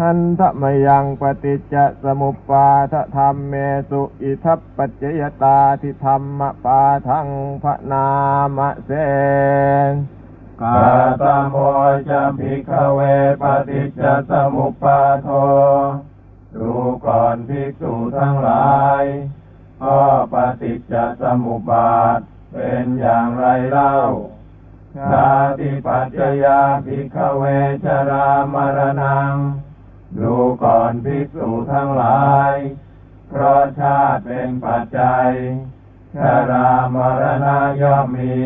หันทมยังปฏิจจสมุปปาทธรรมเมสุอิทัปปัจจยตาทิธรรมปาทังพระนามเสนกาตโมจะภิกขเวปฏิจจสมุปปาโทดูก่อนภิกษุทั้งหลายข้อปฏิจจสมุปบาทเป็นอย่างไรเล่าชาติปัจจยาภิกขเวชรามรณัง ดูก่อนภิกษุทั้งหลาย เพราะชาติเป็นปัจจัยชรามรณะย่อมมี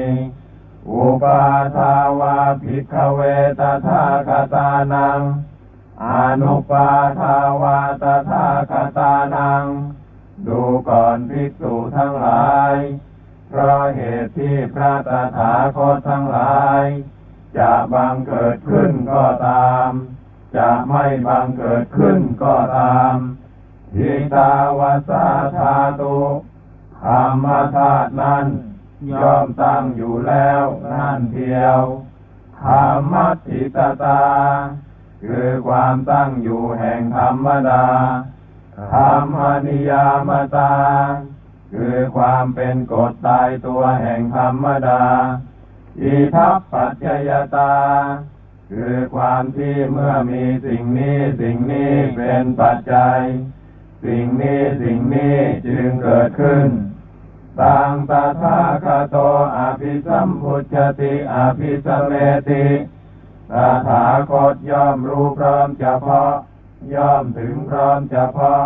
อุปาทาวาภิกขเวตถาคตานัง อนุปาทาวาตถาคตานัง ดูก่อนภิกษุทั้งหลาย เพราะเหตุที่พระตถาคตทั้งหลาย จะบังเกิดขึ้นก็ตาม จะไม่บังเกิดขึ้นก็ตามทิตาวาสาธาตุธรรมธาตุนั้นย่อมตั้งอยู่แล้วนั่นเทียวธรรมติตตา คือความตั้งอยู่แห่งธรรมดาธรรมนิยามตา คือความเป็นกฎตายตัวแห่งธรรมดาอิทัปปัจจยตา คือความที่เมื่อมีสิ่งนี้สิ่งนี้เป็นปัจจัย สิ่งนี้สิ่งนี้จึงเกิดขึ้นตังตถาคโตอภิสัมพุชติอภิสเมติตถาคตย่อมรู้พร้อมเฉพาะ ย่อมถึงพร้อมเฉพาะ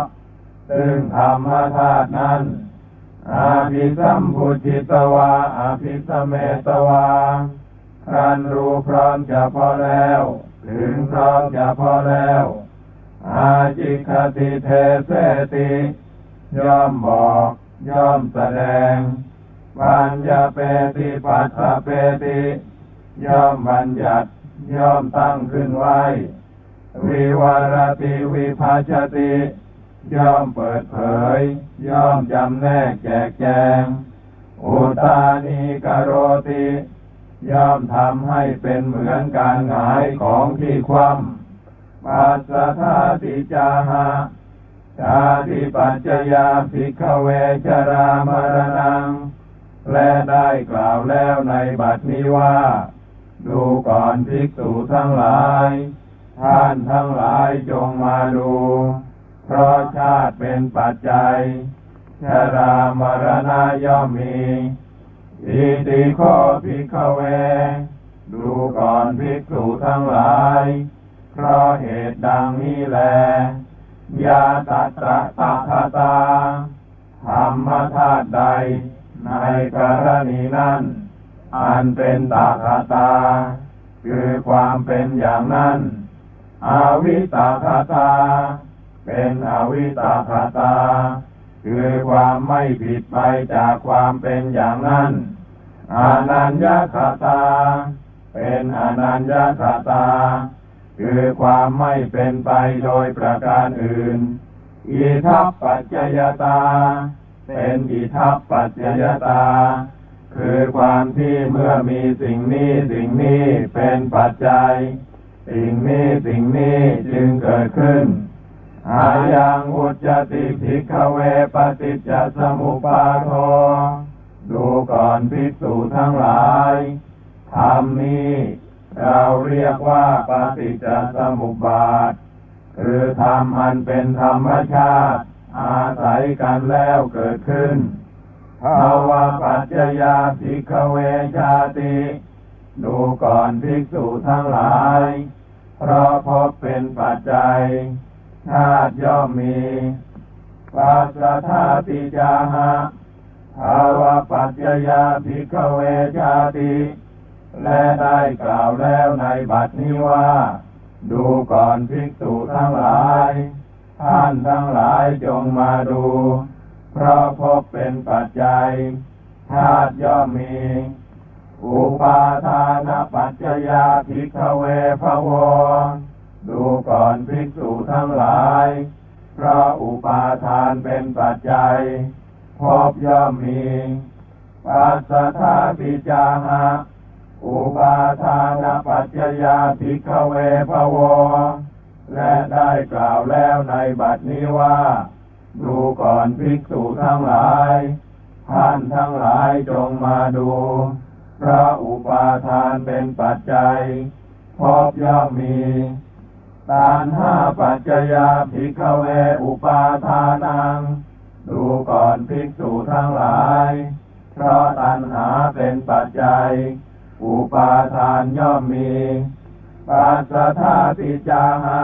ซึ่งธรรมธาตุนั้นอภิสัมพุจิตวาอภิสเมตวา ครันรู้พร้อมเฉพาะแล้ว ถึงพร้อมเฉพาะแล้ว อาจิคติเทเสติย่อมบอกย่อมแสดง ปัญญาเปติปัสสะเปติ ย่อมบัญญัติย่อมตั้งขึ้นไว้ วิวารติวิภาชติ ย่อมเปิดเผย ย่อมจำแนกแจกแจง อุตานิกโรติ ย่อมทำให้เป็นเหมือนการหายของที่คว่ำปัสสทาติจาหะชาติปัจจยาภิกขเวชรามรณัง และได้กล่าวแล้วในบัดนี้ว่า ดูก่อนภิกษุทั้งหลาย ท่านทั้งหลายจงมาดู เพราะชาติเป็นปัจจัย ชรามรณะย่อมมี อิติโคภิกขเว ดูก่อนภิกษุทั้งหลาย เพราะเหตุดังนี้แล ยาตัตระตาคตา ธรรมธาตุใด ในกรณีนั้นอันเป็นตาคตา คือความเป็นอย่างนั้น อวิตาคตา เป็นอวิตาคตา คือความไม่ผิดไปจากความเป็นอย่างนั้นอานัญญาคตา เป็นอนัญญาคตา คือความไม่เป็นไปโดยประการอื่น อิทัปปัจจยตา เป็นอิทัปปัจจยตา คือความที่เมื่อมีสิ่งนี้สิ่งนี้เป็นปัจจัย สิ่งนี้สิ่งนี้จึงเกิดขึ้น อายังอุจจติภิกขเวปฏิจจสมุปาโทดูก่อนภิกษุทั้งหลายธรรมนี้เราเรียกว่าปฏิจจสมุปบาท คือธรรมอันเป็นธรรมชาติ อาศัยกันแล้วเกิดขึ้นภาวะปัจจยาภิกขเวชาติ ดูก่อนภิกษุทั้งหลาย เพราะพบเป็นปัจจัย ชาติย่อมมีปัสสธาติจาหะภาวะปัจจยาภิกขเวชาติและได้กล่าวแล้วในบัดนี้ว่า ดูก่อนภิกษุทั้งหลาย ท่านทั้งหลายจงมาดู เพราะพบเป็นปัจจัยชาติย่อมมี อุปาทานปัจจยาภิกขเวภว ดูก่อนภิกษุทั้งหลายเพราะอุปาทานเป็นปัจจัยพบย่อมมีปัสสทาปิจาหะอุปาทานปัจจยาภิกขเวภวและได้กล่าวแล้วในบัดนี้ว่า ดูก่อนภิกษุทั้งหลาย ท่านทั้งหลายจงมาดู พระอุปาทานเป็นปัจจัยพบย่อมมี ตานห้าปัจจยาภิกขเวอุปาทานัง ดูก่อนภิกษุทั้งหลาย เพราะตัณหาเป็นปัจจัย อุปาทานย่อมมีปัสสธาปิจาหะ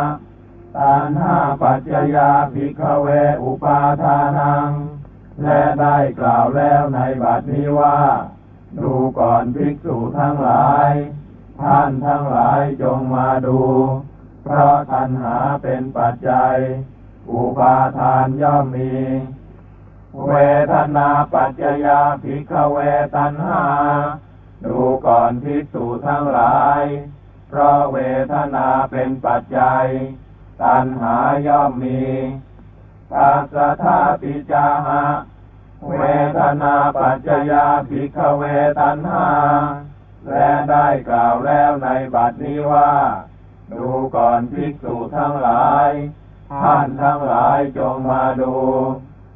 ตานห้าปัจจยาภิกขเวอุปาทานัง และได้กล่าวแล้วในบัดนี้ว่า ดูก่อนภิกษุทั้งหลาย ท่านทั้งหลายจงมาดู เพราะตัณหาเป็นปัจจัย อุปาทานย่อมมี เวทนาปัจจยาภิกขเวตัณหา ดูก่อนภิกษุทั้งหลาย เพราะเวทนาเป็นปัจจัย ตัณหาย่อมมีปัสสะธาปิจาหะเวทนาปัจจยาภิกขเวตัณหาและได้กล่าวแล้วในบัดนี้ว่า ดูก่อนภิกษุทั้งหลาย ท่านทั้งหลายจงมาดู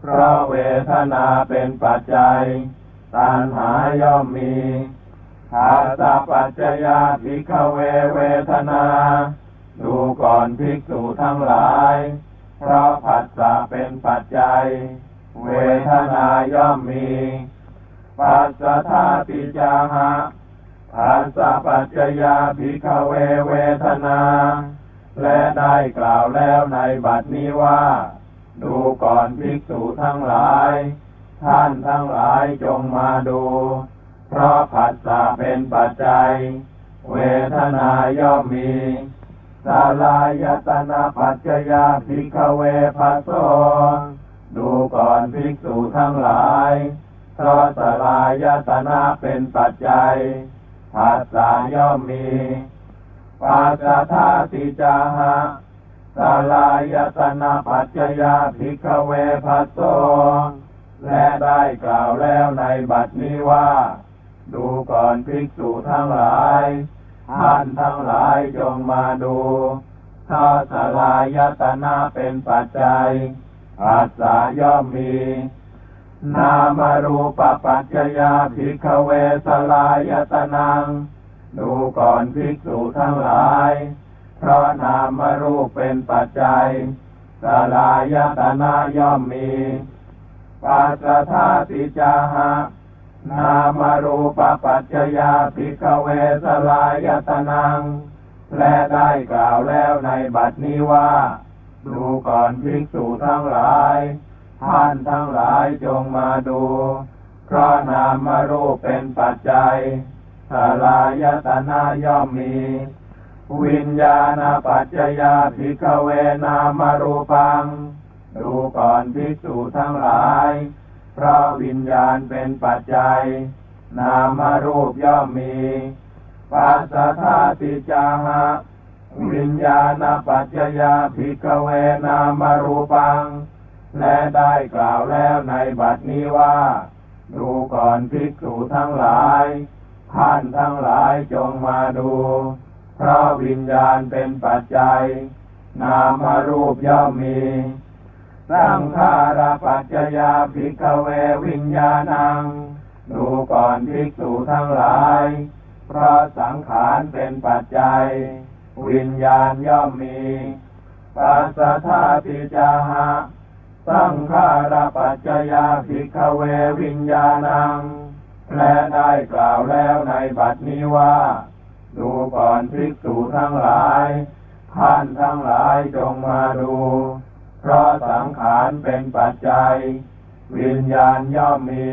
เพราะเวทนาเป็นปัจจัย ตัณหาย่อมมีขาสะปัจจยาภิกขเวเวทนา ดูก่อนภิกษุทั้งหลาย เพราะผัสสะเป็นปัจจัย เวทนาย่อมมี ปัสสะธาปิจาหะ ปัสสะปัจจยาภิกขเวเวทนา และได้กล่าวแล้วในบัดนี้ว่า ดูก่อนภิกษุทั้งหลาย ท่านทั้งหลายจงมาดู เพราะผัสสะเป็นปัจจัย เวทนาย่อมมีสาลายตนะปัจจยาภิกขเวภัสโสดูก่อนภิกษุทั้งหลายเพราะสลายตนะเป็นปัจจัย ผัสสะย่อมมีปัสสะธาติจาหะสลายตนะปัจจยาภิกขเวภัสโสและได้กล่าวแล้วในบัดนี้ว่า ดูก่อนภิกษุทั้งหลายท่านทั้งหลายจงมาดูถ้าสลายตนะเป็นปัจจัยปัสสะย่อมมี นามารูปปัจจยาภิกขเวสลายตนัง ดูก่อนภิกษุทั้งหลาย เพราะนามารูปเป็นปัจจัย สลายตนะย่อมมีปัสสะธาติจาหะนามารูปปัจจยาภิกขเวสลายตนัง และได้กล่าวแล้วในบัดนี้ว่า ดูก่อนภิกษุทั้งหลาย ท่านทั้งหลายจงมาดู เพราะนามารูปเป็นปัจจัยสลายตนะย่อมมี วิญญาณปัจจยาภิกขเวนามารูปัง ดูก่อนภิกษุทั้งหลาย เพราะวิญญาณเป็นปัจจัย นามารูปย่อมมีปัสสะธาติจาหะวิญญาณปัจจยาภิกขเวนามารูปัง และได้กล่าวแล้วในบัดนี้ว่า ดูก่อนภิกษุทั้งหลาย ท่านทั้งหลายจงมาดู เพราะวิญญาณเป็นปัจจัย นามารูปย่อมมีสังขารปัจจยาภิกขเววิญญาณัง ดูก่อนภิกษุทั้งหลาย เพราะสังขารเป็นปัจจัย วิญญาณย่อมมีปัสสะธาติจาหะ สังขารปัจจยาภิกขเววิญญาณัง และได้กล่าวแล้วในบัดนี้ว่า ดูก่อนภิกษุทั้งหลาย ท่านทั้งหลายจงมาดู เพราะสังขารเป็นปัจจัย วิญญาณย่อมมี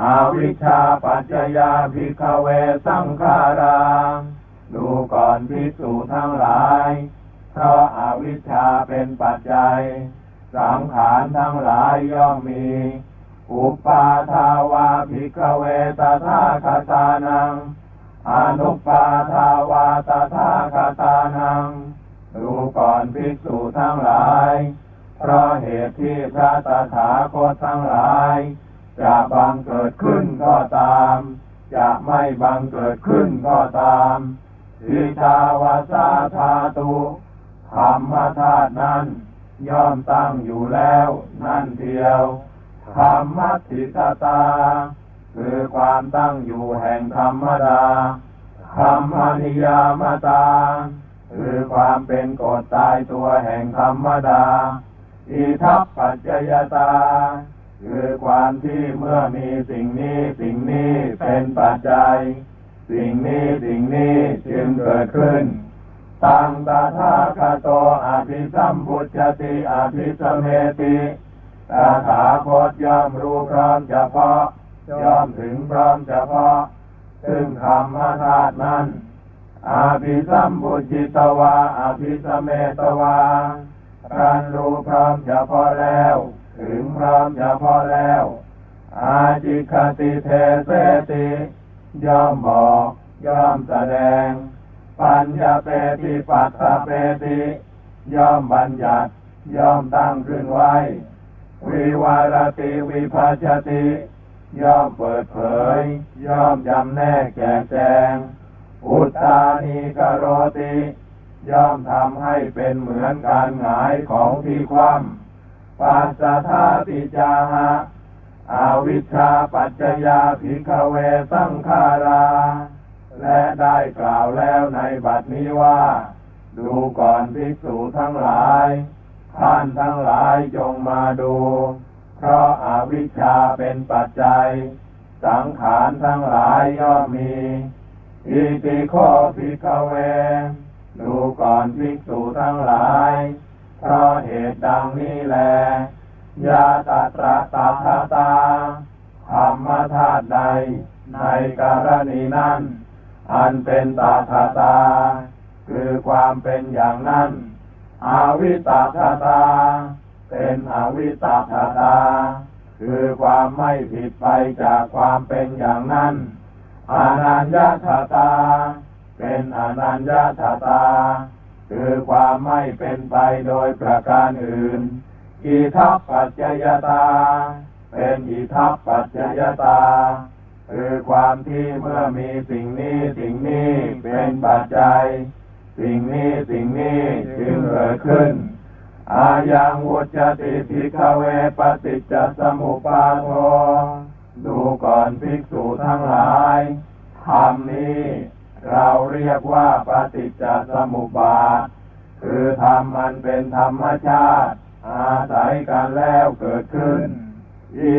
อาวิชชาปัจจยาภิกขเวสังขาราดูก่อนภิกษุทั้งหลาย เพราะอาวิชชาเป็นปัจจัย สังขารทั้งหลายย่อมมี อุปาทาวาภิกเวตถาคตานัง อนุปาทาวาตถาคตานัง ดูก่อนภิกษุทั้งหลาย เพราะเหตุที่พระตถาคตทั้งหลาย จะบังเกิดขึ้นก็ตาม จะไม่บังเกิดขึ้นก็ตามทิทาวาสาธาตุธรรมธาตุนั้น ย่อมตั้งอยู่แล้ว นั่นเดียวธรรมติตตา คือความตั้งอยู่แห่งธรรมดาธรรมนิยามตา คือความเป็นกฎตายตัวแห่งธรรมดาอิทัปปัจจยตา คือความที่เมื่อมีสิ่งนี้สิ่งนี้เป็นปัจจัย สิ่งนี้สิ่งนี้จึงเกิดขึ้น ตังตาทาคาโตอภิสัมพุชติอภิสเมติตาถาคตย่อมรู้พร้อมเฉพาะย่อมถึงพร้อมเฉพาะ ซึ่งธรรมธาตุนั้นอาภิสัมพุจิตวาอาภิสเมตวาการรู้พร้อมเฉพาะแล้ว ถึงพร้อมเฉพาะแล้ว อาจิคติเทเสติย่อมบอกย่อมแสดง ปัญญาเปติปัสสะเปติย่อมบัญญัติย่อมตั้งขึ้นไว้ วิวารติวิภาชติย่อมเปิดเผย ย่อมจำแนกแจกแจง อุตตานิกโรติ ย่อมทำให้เป็นเหมือนการหงายของที่คว่ำปัสสะธาติจาหะอาวิชชาปัจจยาภิกขเวสังขารา และได้กล่าวแล้วในบัดนี้ว่า ดูก่อนภิกษุทั้งหลาย ท่านทั้งหลายจงมาดู เพราะอาวิชชาเป็นปัจจัย สังขารทั้งหลายย่อมมีอิติโคภิกขเว ดูก่อนภิกษุทั้งหลาย เพราะเหตุดังนี้แลยาตตระตาทาตาธรรมธาตุใดในกรณีนั้น อันเป็นตาทาตา คือความเป็นอย่างนั้นอาวิตาทาตา เป็นอวิตาทาตา คือความไม่ผิดไปจากความเป็นอย่างนั้นอนัญญาทาตา เป็นอนัญญาทาตา คือความไม่เป็นไปโดยประการอื่นอิทัปปัจจยตา เป็นอิทัปปัจจยตา คือความที่เมื่อมีสิ่งนี้สิ่งนี้เป็นปัจจัย สิ่งนี้สิ่งนี้จึงเกิดขึ้น อายังวุจติภิกขเวปฏิจจสมุปาโทดูก่อนภิกษุทั้งหลายธรรมนี้ เราเรียกว่าปฏิจจสมุปบาท คือธรรมมันเป็นธรรมชาติ อาศัยกันแล้วเกิดขึ้นอี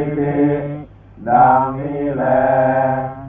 ก ดังนี้แหละ